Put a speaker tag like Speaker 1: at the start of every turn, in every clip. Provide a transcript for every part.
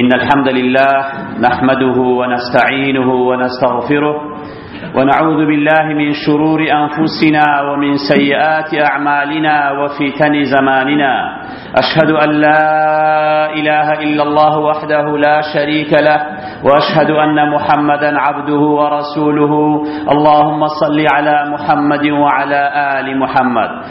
Speaker 1: إن الحمد لله نحمده ونستعينه ونستغفره ونعوذ بالله من شرور أنفسنا ومن سيئات أعمالنا وفتن زماننا أشهد أن لا إله إلا الله وحده لا شريك له واشهد ان محمدا عبده ورسوله اللهم صل على محمد وعلى ال محمد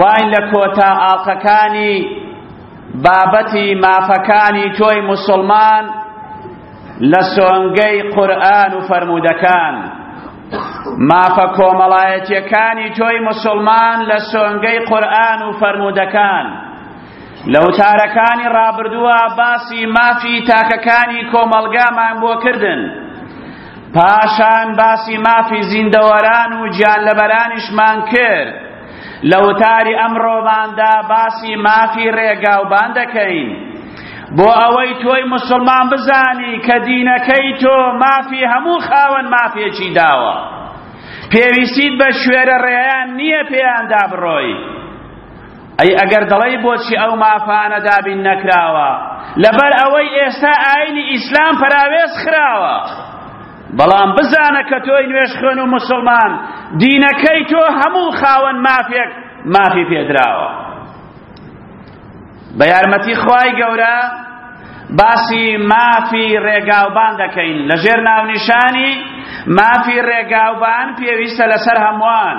Speaker 1: واین لە کۆتا ئاڵقەکانی بابەتی مافەکانی تۆی موسڵمان لە سۆنگەی قورئان و فەرموودەکان مافە کۆمەڵایەتیەکانی تۆی مسلمان لە سۆنگەی قورآن و فەرموودەکان لە وتارەکانی ڕابردووە باسی مافی تاکەکانی کۆمەلگامان بۆ کردن پاشان باسی مافی زیندەوەران و گیانلەبەرانیشمان کرد لەوتاری ئەمڕۆماندا باسی مافی ڕێگاوبان دەکەین بۆ ئەوەی تۆی مسلمان بزانی کە دینەکەی تۆ مافی هەموو خاوەن مافێکی داوە پێویستیت بە شوێرە ڕێیان نییە پێیاندا بڕۆی ئەی ئەگەر دەڵی بۆچی ئەو مافانە دابین نەکراوە لەبەر ئەوەی ئێستا ئاینی ئیسلام پەراوێز خراوە بەڵام بزانە کە تۆی نوێژخوێن و موسڵمان دینەکەی تۆ هەموو خاوەن مافێک مافی پێدراوە بە یارمەتی خوای گەورە باسی مافی ڕێگاوبان دەکەین لەژێر ناونیشانی مافی ڕێگاوبان پێویستە لەسەر هەمووان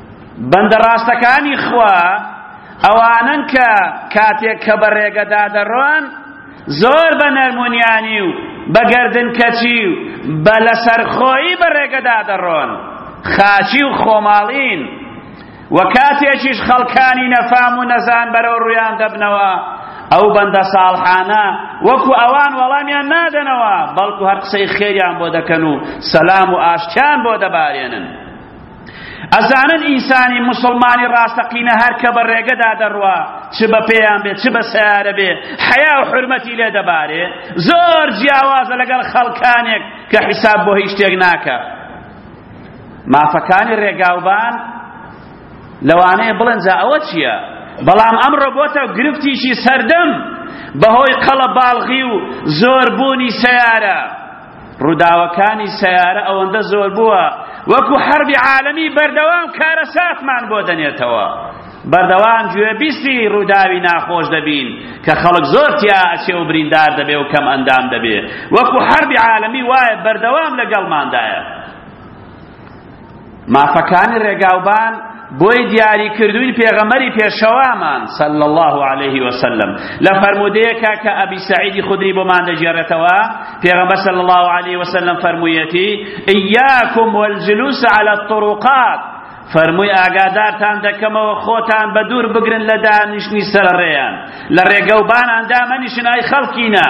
Speaker 1: بەندە ڕاستەکانی خوا ئەوانەن کە کاتێک کە بە ڕێگەدا دەڕۆن زۆر بە نەرمونیانی و بە گردنکەچی و بە لەسەرخۆیی بە ڕێگەدا دەڕۆن خاچی و خۆماڵین و کاتێکیش خەڵکانی نەفام و نەزان بەرەو ڕویان دەبنەوە ئەو بەندە ساڵحانە وەکو ئەوان وەڵامیان نادەنەوە بەڵکو هەر قسەی خێریان بۆ دەکەن و سەلام و ئاشتیان بۆ دەبارێنن ئەزانن ئینسانی موسڵمانی ڕاستەقینە هەر کە بە ڕێگەدا دەڕوا چ بە پێیان بێ چ بە سیارە بێ حەیا و حرمەتی لێ دەبارێ زۆر جیاوازە لەگەڵ خەڵکانێک کە حیساب بۆ هیچ شتێک ناکە مافەکانی ڕێگاوبان لەوانەیە بڵێن جا ئەوە چییە بەڵام ئەمڕۆ بۆتە گرفتیشی سەردەم بەهۆی قەڵە باڵغی و زۆربوونی سیارە ڕووداوەکانی سەیارە ئەوەندە زۆر بووە وەکو حەربی عالەمی بەردەوام کارەساتمان بۆ دەنێتەوە بەردەوام گوێ بیستی ڕووداوی ناخۆش دەبین کە خەڵک زۆر تیا ئەچێ و بریندار دەبێ و کەم ئەندام دەبێ وەکو حەربی عالەمی وایە بەردەوام لەگەڵماندایە مافەکانی ڕێگاوبان بۆی دیاری کردوین پێغەمەری پێشەوامان صلی الله علیه وسلم لە فەرمودەیەکە کە ئەبی سعیدی خدری بۆمان دەگێڕێتەوە پێغەمبەر صلی الله علیه وسلم فەرموویەتی ئیاکم والجلوس على الطرقات فەرمووی ئاگادارتان دەکەمەوە خۆتان بە دوور بگرن لە دانیشتنی سەرڕێیان لە ڕێگەوبانان دامەنیشن ئای خەڵکینە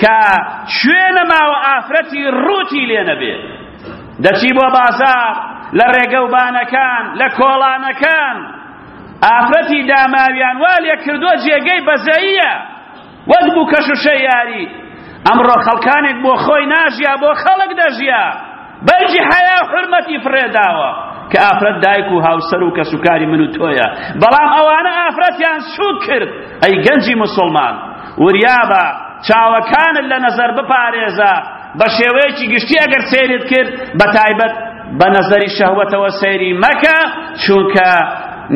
Speaker 1: کە کوێ نەماوە ئافرەتی ڕووتی لێ نەبێ دەچی بۆ بازار لە ڕێگە و بانەکان لە کۆڵانەکان ئافرەتی داماویان وا لێ کردووە جێگەی بەزەییە وەک بوو کەشوشە یاری ئەمڕۆ خەڵکانێک بۆ خۆی ناژیا بۆ خەڵک دەژیا بەرگی حەیا و حورمەتی فڕێداوە کە ئافرەت دایک و هاوسەر و کەسوکاری من و تۆیە بەڵام ئەوانە ئافرەتیان سوک کرد ئەی گەنجی مسلمان وریابە چاوەکانت لە نەزەر بپارێزە بە شێوەیەکی گشتی ئەگەر سەیرت کرد بە تایبەت بە نەزەری شەهوەتەوە سەیری مەکە چونکە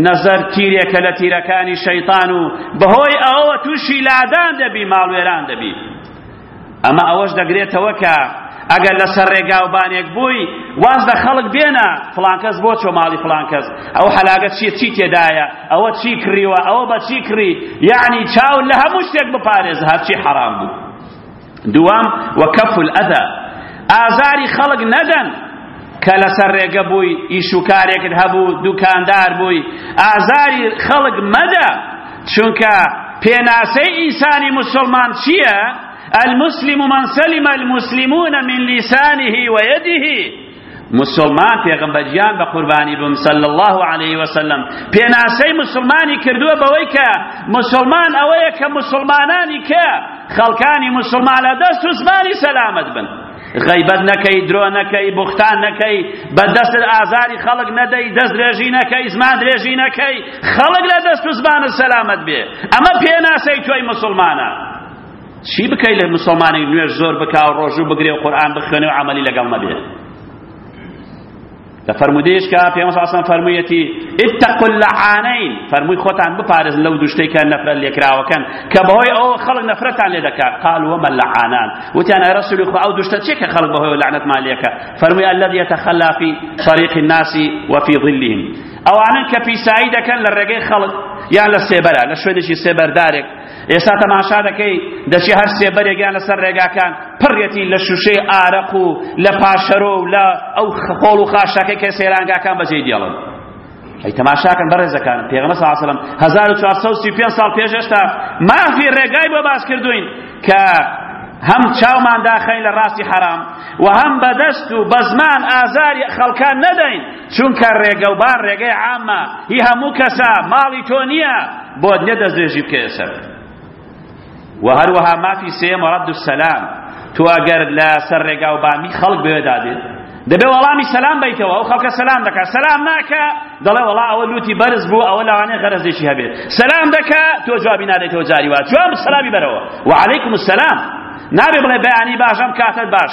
Speaker 1: نەزەر تیرێکە لە تیرەکانی شەیتان و بەهۆی ئەوە تووشی لادان دەبی ماڵوێران دەبی ئەمە ئەوەش دەگرێتەوە کە ئەگەر لەسەر ڕێگاوبانێک بووی واز لە خەڵک بێنە فڵانکەس بۆ چۆ ماڵی فڵانکەس ئەو حەلاگە چی چی تێدایە ئەوە چی کڕیوە ئەوە بە چی کڕی یعنی چاو لە هەموو شتێک بپارێز هەرچی حەرام بوو دووەم وەکەف الئەذا ئازاری خەڵک نەدەن کە لەسەر ڕێگە بووی ئیش و کارێکت هەبوو دوکاندار بووی ئازاری خەڵک مەدە چونکە پێناسەی ئینسانی موسڵمان چییە؟ المسلم من سلم المسلمون من لسانه ويده مسلمان پێغمبەر گیان بە قوربانی بم صلی الله علیه وسلم پێناسەی مسلمانی کردووە بەوەی کە مسلمان ئەوەیە کە مسلمانانی کە خەڵکانی مسلمانە دەست و زمانی سەلامت بن غەیبەت نەکەی، درۆ نەکەی، بوختان نەکەی، بە دەستت ئازاری خەڵک نەدەی، دەست درێژی نەکەی، زمان درێژی نەکەی، خەڵک لە دەست و زمانت سەلامەت بێ، ئەمە پێناسەی تۆی موسڵمانە. چی بکەی لە موسڵمانی نوێژ زۆر بکا و ڕۆژوو بگرێ و قورئان بخوێنێ و عەمەلی لەگەڵ نەبێ؟ لە فەرموودەیەشکە پێغەمبەر صلی الله فەرموویەتی اتقوا اللعانین فەرمووی خۆتان بپارێزن لەو دوو شتەی کە نەفرەت لێکراوەکەن کە بەهۆی ئەوە خەڵک نەفرەتان لێ دەکات قال وما اللعانان وتیان ئەی ڕەسوولی خوا ئەو دوو شتە چیە کە خەڵک بەهۆی لەعنەتمان لێکە فەرمووی الذی یتخلا فی طریق الناس وفی ظلهم ئەوانن کە پیسایی دەکەن لە ڕێگەی خەڵک یان لە سێبەرە لە شوێنێکی سێبەردارێک ئێستا تەماشا دەکەی دەچی هەر سێبەرێک یان لەسەر ڕێگاکان پڕێتی لە شوشەی ئارەق و لە پاشەرۆ و لە ئەو خۆڵ و خاشەکەی کە سێرانگاکان بەجێی دێڵن ئەی تەماشاکەن بەڕێزەکان پێغەمە ساسەلم 1435 ساڵ پێش هێشتا مافی ڕێگای بۆ باس کردوین کە هەم چاومان داخین لە ڕاستی حرام و هەم بەدەست و بەزمان ئازاری خەڵکان نەدەین چونکە ڕێگەوبان ڕێگەی عامە هی هەموو کەسە ماڵی تۆ نییە بۆت نیە دەستدرێژی بکەیە سەر و هەروەها مافی سێم ڕەد و سەلام تۆ ئەگەر لە سەر ڕێگاوبانی خەڵک بێدا بێت دەبێ وەڵامی سەلام بیتەوە ئەو خەڵکە سەلام دەکات سەلام ناکە دەڵێ وەڵا ئەوە لوتی بەرز بوو ئەوە لەوانەیە غەرەزێکی هەبێت سەلام دەکا تۆ جوابی نادەیتەوە جاری وا جواب سەلامی بەرەوە وعەلەیکم السلام نابێ بڵێ بەیانی باشەم کاتت باش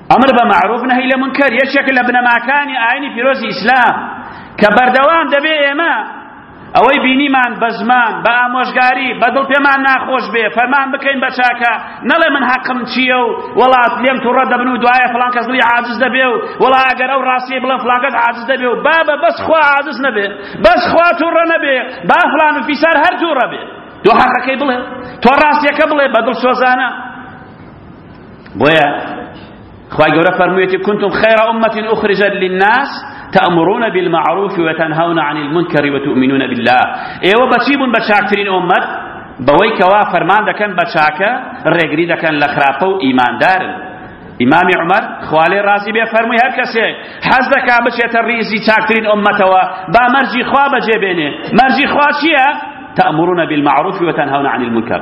Speaker 1: ئەمر بە مەعروف نەهی لە منکەر یەکێکە لە بنەماکانی ئاینی پیرۆزی ئیسلام کە بەردەوام دەبێ ئێمە ئەوەی بینیمان بە زمان بە ئامۆژگاری بە دڵ پێمان ناخۆش بێ فەرمان بکەین بە چاکە نەڵێ من حەقم چییە و وڵات لێم توڕە دەبن و دوایە فڵان کەس دڵی عاجز دەبێ و وڵا ئەگەر ئەو ڕاستی بڵێ فڵان کەس عاجز دەبێ و بابە بەس خوا عاجز نەبێ بەس خوا توڕە نەبێ با فڵان و فیسار هەر توڕە بێ تۆ حەقەکەی بڵێ تۆ ڕاستیەکە بڵێ بە دڵ سۆزانە بۆیە خوای گەورە فەرموویەتی کنتم خیر امت اخرجت للناس تأمرون بالمعروف وتنهون عن المنكر وتؤمنون بالله ئێوە بەچی بوون بە چاکترین ئۆمەت بەوەی کەوا فەرمان دەکەن بە چاکە ڕێگری دەکەن لە خراپە و ئیماندارن ئیمامی عمر خوالێ ڕازی بێ فەرمووی هەر کەسێک حەز دەکا بچێتە ڕیزی چاکترین ئۆمەتەوە با مەرجی خوا بەجێ بێنێ مەرجی خوا چییە تأمرون بالمعروف وتنهون عن المنكر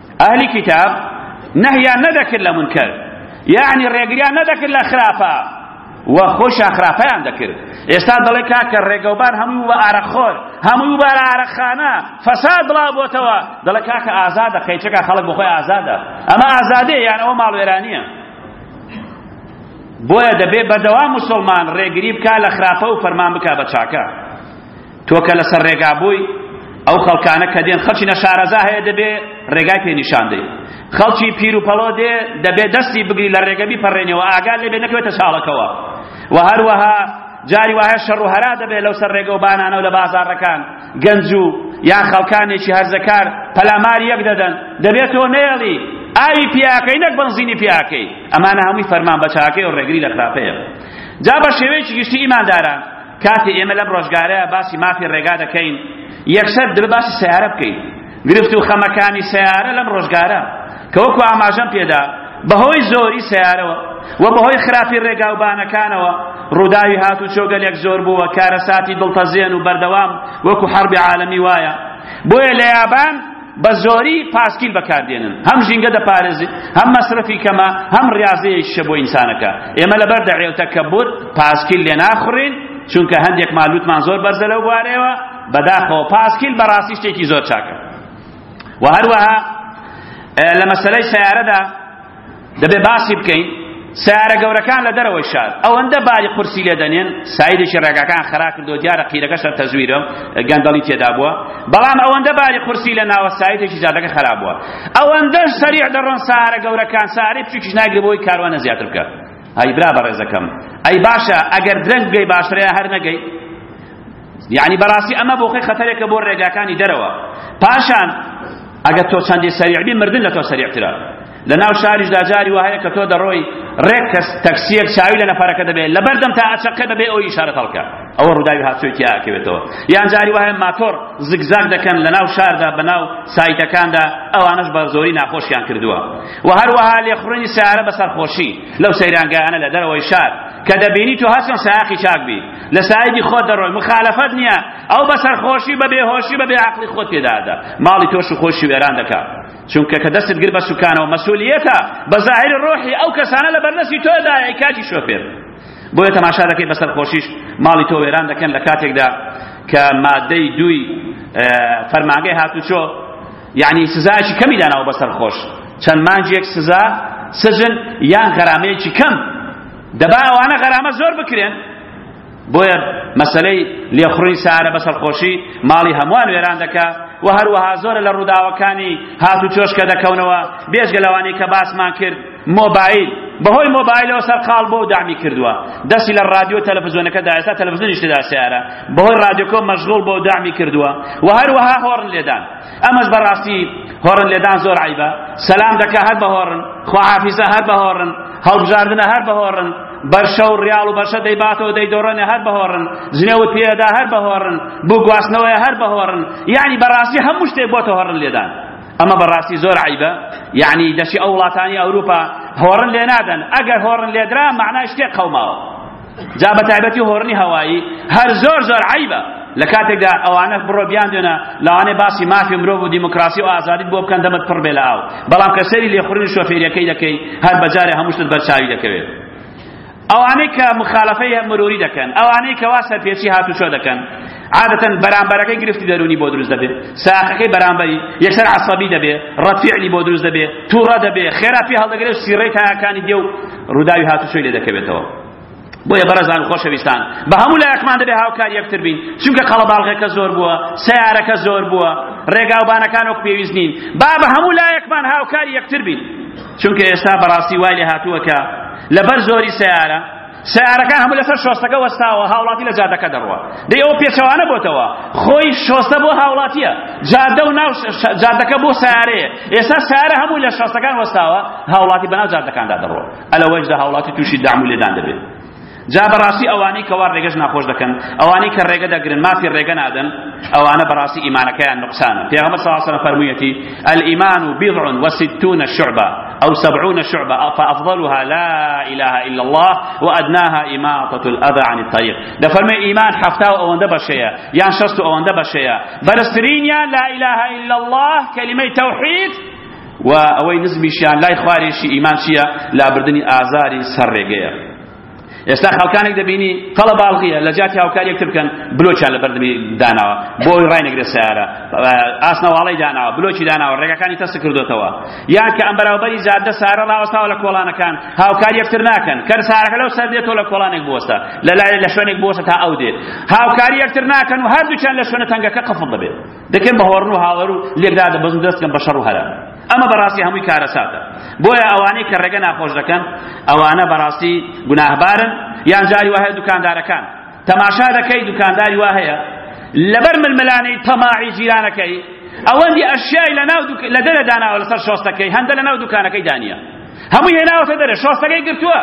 Speaker 1: ئەهلی کتاب نەهیان نەدەکرد لە منکەر یعنی ڕێگریان نەدەکرد لە خراپە و خۆشیان خراپەیان دەکرد ئێستا دەڵێ کاکە ڕێگەوبان هەموو بە ئارەخۆر هەموو بە ئارەخانە فەساد بڵا بۆتەوە دەڵێ کاکە ئازادە قەیچەکە خەڵک بۆ خۆی ئازادە ئەمە ئازادێ یان ئەوە ماڵوێرانییە بۆیە دەبێ بەدەوام مسلمان ڕێگری بکا لە خراپە و فەرمان بکا بە چاکە تۆ کە لەسەر ڕێگا بووی، ئەو خەڵکانە کە دێن، خەڵکی نەشارەزا هەیە دەبێ ڕێگای پێ نیشان دەی. خەڵکی پیر و پەڵۆ دێ، دەبێ دەستی بگری لە ڕێگە بیپەڕێنیەوە ئاگات لێ بێ نەکەوێتە چاڵەکەوە. وە هەروەها جاری وایە شەڕ و هەرا دەبێ لەو سەر ڕێگە و بانانە و لە بازاڕەکان گەنج و یان خەڵکانێکی هەرزەکار پەلاماری یەک دەدەن. دەبێ تۆ نەیەڵی، ئاوی پێ ئاکەی نەک بەنزینی پێ ئاکەی. ئەمانە هەمووی فەرمان بە چاکەی و ڕێگری لە خراپەیە. جا بە شێوەیەکی گشتی ئیمانداران، کاتێ ئێمە لەم ڕۆژگارە باسی مافی ڕێگا دەکەین یەکسەر دەبێ باسی سەیارە بکەین گرفت و خەمەکانی سەیارە لەم ڕۆژگارە کە وەکو ئاماژەم پێدا بەهۆی زۆری سیارەوە و بەهۆی خراپی ڕێگاوبانەکانەوە ڕووداوی هات و چۆگەلێک زۆر بووە کارەساتی دڵتەزێن و بەردەوام وەکو حربی عالمی وایە بۆیە لە یابان بە زۆری پاسکیل بەکاردێنن هەم ژینگە دەپارێزێت هەم مەسرەفی کەمە هەم ڕازەیەکیشە بۆ ئینسانەکە ئێمە لەبەر دەعێوتە کەبوت پاسکیل لێ ناخڕین چونکە هەندێک مالوتمان زۆر بەرزە لەو بوارەیەوە بەداخەوە پاسکیل بەڕاستی شتێکی زۆر چاکە و هەروەها لە مەسەلەی سیارەدا دەبێ باسی بکەین سیارە گەورەکان لە دەرەوەی شار ئەوەندە باری قورسی لێ دەنێن سایدێکی ڕێگاکان خەرا کردو دیارە قیرەکەشە تەزویرە گەندەڵی تێدا بووە بەڵام ئەوەندە باری قورسی لە ناوە سایدێکی جادەکە خەرا بووە ئەوەندەش سەریع دەڕۆن سارە گەورەکان سارەی بچووکیش ناگرێ بۆی کاروانە زیاتر بکە ئەی برا بەڕێزەکەم ئەی باشە ئەگەر درەنگ بگەی باشترە هەر نەگەی یەعنی بەڕاستی ئەمە بۆخۆی خەتەرێکە بۆ ڕێگاکانی دەرەوە پاشان ئەگەر تۆ چەندی سەریع بی مردن لە تۆ سەریعترە لە ناو شاریشدا جاری وهەیە کە تۆ دەڕۆی ڕێک کەس تەکسیەک چاوی لە نەفەرەکە دەبێت لەبەردەم تا ئەچەقێ بەبێ ئەوی ئیشارەت هەڵکە ئەوە ڕووداوی هاتووی تیاکەوێتەوە یان جاری وهەیە ماتۆڕ زگزاگ دەکەن لە ناو شاردا بە ناو سایتەکاندا ئەوانش بە زۆری ناخۆشیان کردووە و هەروەها لێخڕنی سیارە بەسەرخۆشی لەو سەیرانگەیانە لە دەرەوەی شار کە دەبینی تۆ هەرچەند سایەقی چاک بی لە سایدی خۆت دەڕۆی مخالفەت نییە ئەو بە سەرخۆشی بە بێهۆشی بە بێعەقڵی خۆت پێدا ئەدا ماڵی تۆش و خۆشی وێران دەکا چونکە کە دەستت گر بە سوکانەوە مەسئولیەتە بە زاهری ڕۆحی ئەو کەسانە لە بەردەستی تۆدایە ئەی کاکی شۆفێر بۆیە تەماشا دەکەی بە سەرخۆشیش ماڵی تۆ وێران دەکەن لە کاتێکدا کە مادەی دووی فەرمانگەی هاتوچۆ یعنی سزایکی کەمی داناوە بە سەرخۆش چەند مانجێک سزا سجن یان غەرامەیەکی کەم دەبا ئەوانە غەرامە زۆر بکرێن بۆیە مەسەلەی لێخڕی سارە بە سەرخۆشی ماڵی هەمووان وێران دەکا و هەروەها زۆرە لە ڕووداوەکانی هات و چۆش کە دەکەونەوە بێژگە لەوانەی کە باسمان کرد مۆبایل بەهۆی مۆبایلەوە سەرقاڵ بۆ و دامی کردووە دەستی لە رادیۆ تەلەڤزیۆنەکەدا ئێستا تەلەڤزیۆنیش تێدا سیارە بەهۆی رادیۆکۆ مەشغوڵ بۆ و دامی کردووە و هەروەها هۆڕن لێدان ئەمەش بەڕاستی هۆڕن لێدان زۆر عیبە سەلام دەکا هەر بە هۆڕن خواحافیزە هەر بە هۆڕن هەڵبژاردنە هەر بە هۆڕن بەرشە و ڕیاڵ و بەشە دەیباتەوە دەیدۆڕێنێ هەر بە هۆڕن جنێوت پێدا هەر بە هۆڕن بۆ گواستنەوەی هەر بە هۆڕن یعنی بەڕاستی هەموو شتێک بۆتە هۆڕن لێدان ئەمە بەڕاستی زۆر عیبە یعنی دەشی ئەو وڵاتانی ئەوروپا هۆڕن لێ نادەن ئەگەر هۆڕن لێدرا معنای شتێک قەوماوە جا بە تایبەتی هۆرنی هەوایی هەر زۆر زۆر عیبە لە کاتێکدا ئەوانە بڕۆ بیان دێنە لەوانێ باسی مافی مرۆڤ و دیموکراسی و ئازادیت بۆ بکەن دەمت پڕ بێ لە ئاو بەڵام کە سەری لێخوڕین شۆفێریەکەی دەکەی هەر بەجارێ هەمووشت بەرچاوی دەکەوێت ئەوانەی کە مخالفەی مروری دەکەن ئەوانەی کەوا سەرپێچی هاتوچۆ دەکەن عادەتەن بەرامبەرەکەی گرفتی دەروونی بۆ دروست دەبێ ساقەکەی بەرامبەری یەکسەر عەسەبی دەبێ ڕەتفیعلی بۆ دروست دەبێ تووڕە دەبێ خێرا پێ هەڵدەگرێت سیڕەی تایەکانی دێ و ڕووداوی هاتوچۆی لێ دەکەوێتەوە بۆیە بەڕێزان خۆشەویستان بە هەموو لایەکمان دەبێ هاوکار یەکتر بین چونکە قەڵەباڵغەکە زۆر بووە سیارەکە زۆر بووە ڕێگاوبانەکان وەک پێویست نین با بە هەموو لایەکمان هاوکار یەکتر بین چونکە ئێستا بەڕاستی وای لێ هاتووە کە لەبەر زۆری سیارە سەیارەکان هەموو لەسەر شۆستەکە وەستاوە هاوڵاتی لە جادەکە دەڕوا دەی ئەو پێچەوانە بۆتەوە خۆی شۆستە بۆ هاوڵاتیە جادە و ناو جادەکە بۆ سارەیە ئێستا سارە هەموو لە شۆستەکان وەستاوە هاوڵاتی بەناو جادەکاندا دەڕوا ئەلە وەجدە هاوڵاتی تووشی دام و لێدان دەبێت جا بەڕاستی ئەوانەی کەوا ڕێگەش ناخۆش دەکەن ئەوانەی کە ڕێگە دەگرن مافی ڕێگە نادەن ئەوانە بەڕاستی ئیمانەکەیان نقصانە پێغەمبەر صلی الله علیه و سلم فەرموویەتی الایمان بضع و ستون شعبە ئەو سەبعونە شعبە فەئەفضەلوها لا ئیلاە ئیلا اللە وئەدناها ئیماطەت الئەذا عن الطریق دەفەرمێ ئیمان حەفتا و ئەوەندە بەشەیە یان شەست و ئەوەندە بەشەیە بەرزترینیان لا ئیلاە ئیلا اللە کەلیمەی تەوحید و ئەوەی نزمیشیان لای خوارێشی ئیمان چییە لابردنی ئازاری سەر ڕێگەیە ئێستا خەڵکانێک دەبینی تەڵە باڵغیە لە جاتی هاوکار یەکتر بکەن بلۆچیان لە بەردەمی داناوە بۆ ئەوی ڕاینەگرێت سیارە ئاسنەواڵەی داناوە بلۆچی داناوە ڕێگەکانی تەسک کردوتەوە یان کە ئەم بەراوبەری جادە سارە ڕاوەستاوە لە کۆڵانەکان هاوکار یەکتر ناکەن کەر سارەکە لەو سەر دێتەوە لە کۆڵانێک بوەستە لە لای لە شوێنێک بوەستە تا ئەو دێت هاوکاری یەکتر ناکەن و هەردووچیان لە شوێنە تەنگەکە قفڵ دەبێت دەکەن بە هۆڕن و هاوەر و لێک دادەبەزن و دەستکەن بە شەڕ و هەرا ئەمە بەڕاستی هەمووی کارەساتە بۆیە ئەوانەی کە ڕێگە ناخۆش دەکەن ئەوانە بەڕاستی گوناهبارن یان جاری وهەیە دوکاندارەکان تەماشا دەکەی دوکانداری وا هەیە لەبەر ململانەی تەماعی جیرانەکەی ئەوەندی ئەشیای لە ناو لە دەرە داناوە لەسەر شۆستەکەی هەندە لە ناو دوکانەکەی دانیە هەمووی هێناوەتە دەرێ شۆستەکەی گرتووە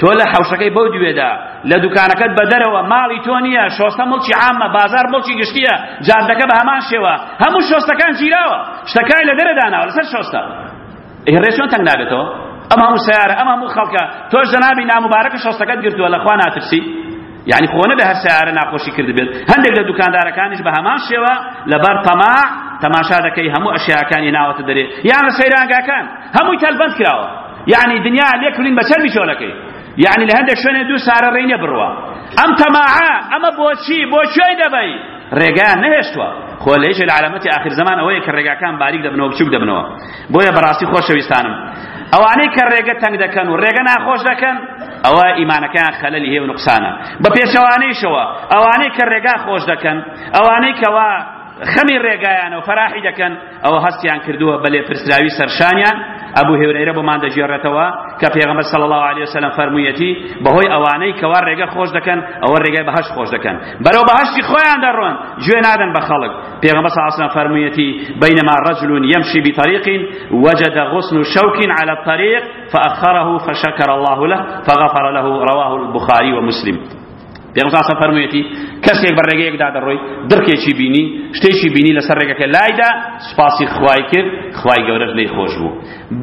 Speaker 1: تۆ لە حەوشەکەی بەو دوێدا لە دوکانەکەت بە دەرەوە ماڵی تۆ نییە شۆستە مڵکی عامە بازار مڵکی گشتیە جادەکە بە هەمان شێوە هەموو شۆستەکان گیراوە شتەکانی لە دەرە داناوە لەسەر شۆستە ئەی ڕێ چۆن تەنگ نابێتەوە ئەم هەموو سیارە ئەم هەموو خەڵکە تۆ جەنابی ناموبارەکە شۆستەکەت گرتووە لەخوا ناترسی یانی خۆ نەبێ هەر سەیارە ناخۆشی کردبێت هەندێک لە دوکاندارەکانیش بە هەمان شێوە لەبەر تەماع تەماشا دەکەی هەموو ئەشیاکانی ناوەتە دەرێ یان لە سەیرانگاکان هەمووی تەلبەند کراوە یعنی دنیا لێکولین بە چەرمی چۆلەکەی یعنی لە هەندێک شوێنێ دوو سارە ڕێی نیە بڕوا ئەم تەماعە ئەمە بۆچی بۆ کوێی دەبەی ڕێگایان نەهێشتووە خۆ لە یەکێ لە عەلامەتی ئاخر زەمان ئەوەیە کە ڕێگاکان باریک دەبنەوە بچووک دەبنەوە بۆیە بەڕاستی خۆشەویستانم ئەوانەی کە ڕێگە تەنگ دەکەن و ڕێگە ناخۆش دەکەن ئەوە ئیمانەکەیان خەلەلی هەیە و نوقسانە بە پێچەوانەیشەوە ئەوانەی کە ڕێگا خۆش دەکەن ئەوانەی کەوا خەمی ڕێگایانە و فەراحی دەکەن ئەوە هەستیان کردووە بە لێپرسراوی سەرشانیان ئەبو هێورەیرە بۆمان دەگێڕێتەوە کە پێغەمبەر صلی الله علیه وسلم فەرموویەتی بەهۆی ئەوانەی کەوا ڕێگە خۆش دەکەن ئەوە ڕێگای بەهەشت خۆش دەکەن بەرەو بەهەشتی خۆیان دەڕۆن گوێ نادەن بە خەڵک پێغەمبەر صلی اللە علیە وسلم فەرموویەتی بینما رجل یمشی بطریق وجد غصن شوک على الطريق فأخره فشكر الله له فغفر له رواه البخاری و مسلم پێغەمبەر صلی فەرموویەتی کەسێک بە ڕێگەیەکدا دەڕۆی دڕکێکی بینی شتێکی بینی لەسەر ڕێگەکە لایدا سوپاسی خوای کرد خوای گەورەش لێی خۆش بوو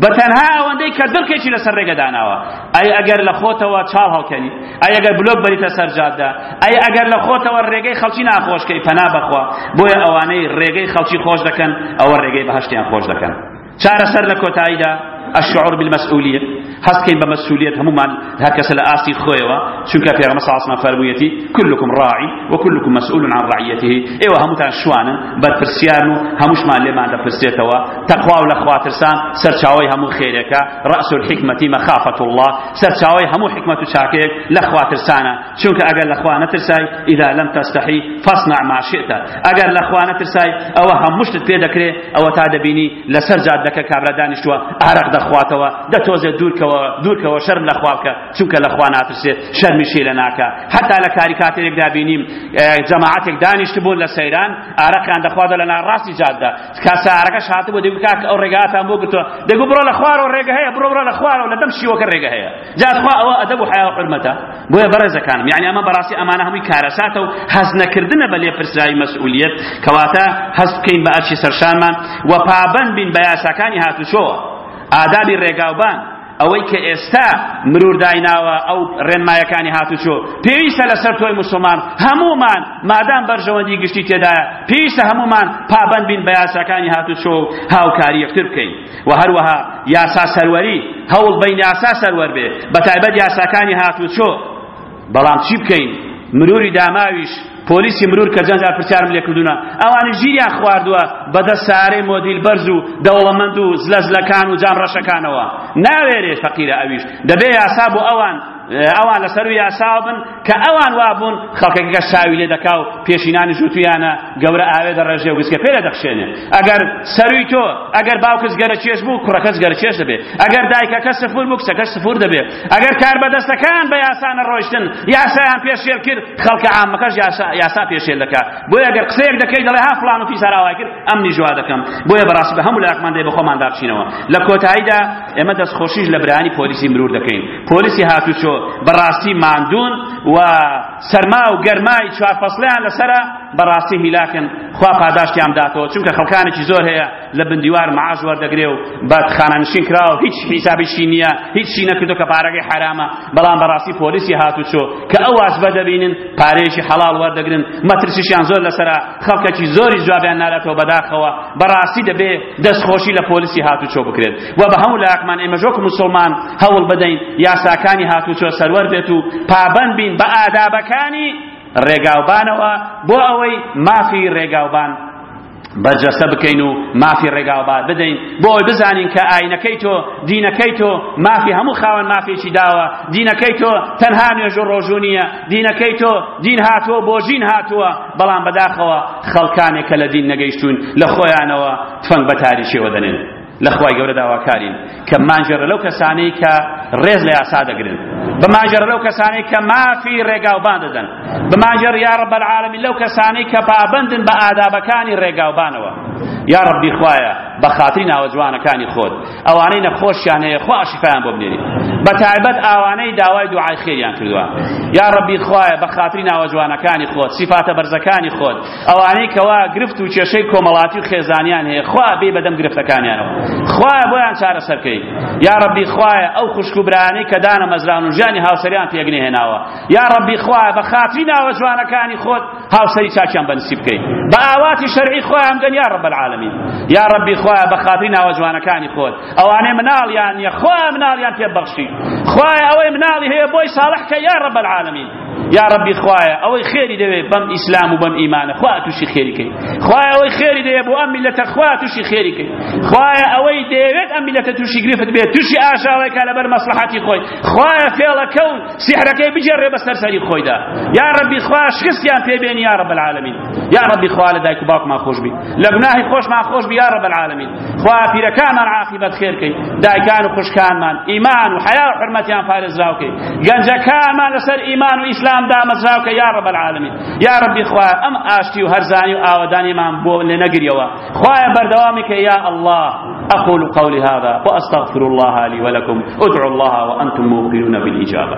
Speaker 1: بە تەنها ئەوەندەی کە دڕکێکی لەسەر ڕێگە داناوە، ئەی ئەگەر لە خۆتەوە چاڵ هەڵکەنی، ئەی ئەگەر بلۆک بەریتە سەر جادە، ئەی ئەگەر لە خۆتەوە ڕێگەی خەڵکی ناخۆش کەی، پەنا بەخوا، بۆیە ئەوانەی ڕێگەی خەڵکی خۆش دەکەن، ئەوە ڕێگەی بەهەشتیان خۆش دەکەن. چارەسەر لە کۆتاییدا، الشعور بالمسئولیە، هەستکەین بە مەسئولیەت، هەموومان هەر کەسە لە ئاستی خۆیەوە چونکە پێغەمبەر صلی الله علیه و سلم فەرموویەتی کلکم راع و کلکم مسئول عن رعیته ئێوە هەمووتان شوانن بەرپرسیارن و هەمووشمان لێمان دەپرسێتەوە تەقوا و لە خواترسان سەرچاوەی هەموو خێرێکە رأس الحکمة مخافة الله سەرچاوەی هەموو حکمت و چاکەیەک لە خواترسانە چونکە ئەگەر لە خوا نەترسای اذا لم تستحی فاصنع ما شئت ئەگەر لە خوا نەترسای ئەوە هەموو شتت پێ دەکرێ ئەوە تا دەبینی لەسەر جادەکە کابرا دانیشتووە ئارەق دەخواتەوە، دەتۆزێت دوورکەوە، دوورکەوە، شەرم لە خوا بکە، چونکە لە خوا ناترسێت، شەرمیشی لە ناکا. هەتا لە کاریکاتێرێکدا بینیم جەماعەتێک دانیشتبوون لە سەیران، ئارەقیان دەخوات لە ناڕاستی جادە. کاسارەکەش هاتبوو دەیگوت کاکە ئەو رێگاتان بۆ گرتووە؟ دەیگوت بڕۆ لە خوارەوە رێگە هەیە، بڕۆ بڕۆ لە خوارەوە، لە دەم شیوەکە رێگە هەیە. جا خوا ئەوە ئەدەب و حیا و حورمەتە بۆیە بەڕێزەکانم یعنی ئەمە بەڕاستی ئەمانە هەمووی کارەساتە و هەست نەکردنە بە لێپرسراوی مەسئولیت کەواتە هەست بکەین بە ئەرشی سەرشانمان و پابەند بین بە یاساکانی هاتوچۆوە ئادابی ڕێگاوبان ئەوەی کە ئێستا مرور دایناوە ئەو ڕێنمایەکانی هاتوچۆ پێویستە لەسەر تۆی مسلمان هەمومان مادام بەرژەوەندی گشتی تێدایە پێویستە هەمومان پابەند بین بە یاساکانی هاتوچۆ و هاوکاری یەکتر بکەین وە هەروەها یاسا سەروەری هەوڵ بەین یاسا سەروەر بێ بە تایبەت یاساکانی هاتوچۆ بەڵام چی بکەین مروری داماویش پۆلیسی مرور کە جەنجا پرسیارم لێکردوونە ئەوانی ژیریان خواردووە بەدە سارەی مۆدیل بەرز و دەوڵەمەند و زلەزلەکان و جام ڕەشەکانەوە ناوێرێ فەقیرە ئەویش دەبێ یاسا بۆ ئەوان ئەوان لەسەر و یاساوە بن کە ئەوان وابوون خەڵکەکە ساوی لێ دەکا و پێشینانی ژووتویانە گەورە ئاوێ دەڕێژێ و گسکە پێ لە دەخشێنێ ئەگەر سەروی تۆ ئەگەر باوکت گەرە چێش بوو کوڕەکەس گەرە چێش دەبێ ئەگەر دایکەکە سفور بوو کچەکەش سفور دەبێ ئەگەر کار بەدەستەکان بە یاسانە ڕۆشتن یاسایان پێشێل کرد خەڵکە عامەکەش یاسا پێشێل دەکا بۆیە ئەگەر قسەیەک دەکەی دەڵێ ها فڵان و فیساراوای کرد ئەمنی جوا دەکەم بۆیە بەڕاستی بە هەموو لایەکمان دەی بە خۆماندا بچینەوە لە کۆتاییدا ئێمە دەستخۆشیش لە برایانی پۆلیسی مرور دەکەین پۆلیسی هاتوچۆ بەڕاستی ماندوون و سەرما و گەرمای چوار فەسڵیان لەسرە بەڕاستی هیلاکن خوا پاداشتیان داتەوە چونکە خەڵکانێکی زۆر هەیە لە بندیوار معاش وەردەگرێ و بە خانەنشین کراوە هیچ حیسابیشی نییە هیچی نەکردو کە پارەکەی حرامە بەڵام بەڕاستی پۆلیسی هاتوچۆ کە ئەو واسبە دەبینن پارەیەکی حەڵال وەردەگرن مەترسیشیان زۆر لەسرە خەڵکەکی زۆری جوابیان ناداتەوە بەداخەوە بەڕاستی دەبێ دەستخۆشی لە پۆلیسی هاتوچۆ بکرێت و بە هەموو لایەکمان ئێمەش وەکو موسڵمان هەوڵ بدەین یاساکانی هاتوچۆ سەروەر بێت و پابەند بین بە ئادابەکانی ڕێگاوبانەوە بۆ ئەوەی مافی ڕێگاوبان بەرجەستە بکەین و مافی ڕێگاوبات بدەین بۆ ئەوەی بزانین کە ئاینەکەی تۆ دینەکەی تۆ مافی هەموو خاوەن مافێکی داوە دینەکەی تۆ تەنها نوێژ و ڕۆژوو نییە دینەکەی تۆ دین هاتووە بۆ ژین هاتووە بەڵام بەداخەوە خەڵکانێک کە لە دین نەگەیشتوون لە خۆیانەوە تفەنگ بە تاریکیەوە دەنێن لە خوای گەورە داواکارین کە مانجێڕە لەو کەسانەی کە ڕێز لە یاسا دەگرن بمانجێڕە لەو کەسانەی کە مافی ڕێگاوبان دەدەن بمانجێڕ یا ڕەب العالمین لەو کەسانەی کە پابەندن بە ئادابەکانی ڕێگاوبانەوە یا ڕەبی خوایە بە خاتری ناوە جوانەکانی خۆت ئەوانەی نەخۆشیان هەیە خوا شیفایان بۆ بنێری بە تایبەت ئاوانەی داوای دوعای خێریان کردووە یا ڕەبی خوایە بە خاتری ناوە جوانەکانی خۆت سیفاتە بەرزەکانی خۆت ئەوانەی کەوا گرفت و کێشەی کۆمەڵاتی و خێزانیان هەیە خوا بێ بەدەم گرفتەکانیانەوە خوایە بۆیان چارەسەر کەی یا ڕەبی خوایە ئەو خوشک و برانەی کە دانە مەزران و ژیانی هاوسەریان پێگنێهێناوە یا ڕەبی خوایە بە خاتری ناوە جوانەکانی خۆت هاوسەری چاکیان بەنسیب بکەی بە ئاواتی شەرعی خۆیان بدەن یا رب العالمین یا ربی خوایە بە خاتری ناوە جوانەکانی خۆت ئەوانەی مناڵیان نیە خوایە مناڵیان پێ بەخشی خوایە ئەوەی مناڵی هەیە بۆی ساڵح کە یا رب العالمین یا ربی خوایە ئەوەی خێری دەوێت بەم ئیسلام و بەم ئیمانە خوا تووشی خێری کەی خوایە ئەوەی خێری دەوێت بۆ ئەم میلەتە خوا تووشی خێری کەی خوایە ئەوەی دەیەوێت ئەم میلەتە تووشی گرفت بێت تووشی ئاژاوەیکە لەبەر مەسلحەتی خۆی خوایە فێڵەکەون سیحرەکەی بگێڕێ بەسەر سەری خۆیدا یا ربی خوا شکستیان پێ بێنی یا رب العالمین یا ربی خوا لە دایک و باوکمان خۆش بی لە گوناهی خۆشمان خۆش بی یا رب العالمین خوا پیرەکانمان عاقبەت خێر کەی دایکان و خوشکانمان ئیمان و حیا و حرمەتیان پارێزراو کەی گەنجەکانمان لەسەر ئیمان و ئیسلام دامەزراو کە یا رب العالمین یا ربی خوا ئەم ئاشتی و هەرزانی و ئاوەدانیمان بۆ لێ نەگریەوە خوایە بەردەوامی کە یا الله أقول قولي هذا وأستغفر الله لي ولكم ادعوا الله وأنتم موقنون بالإجابة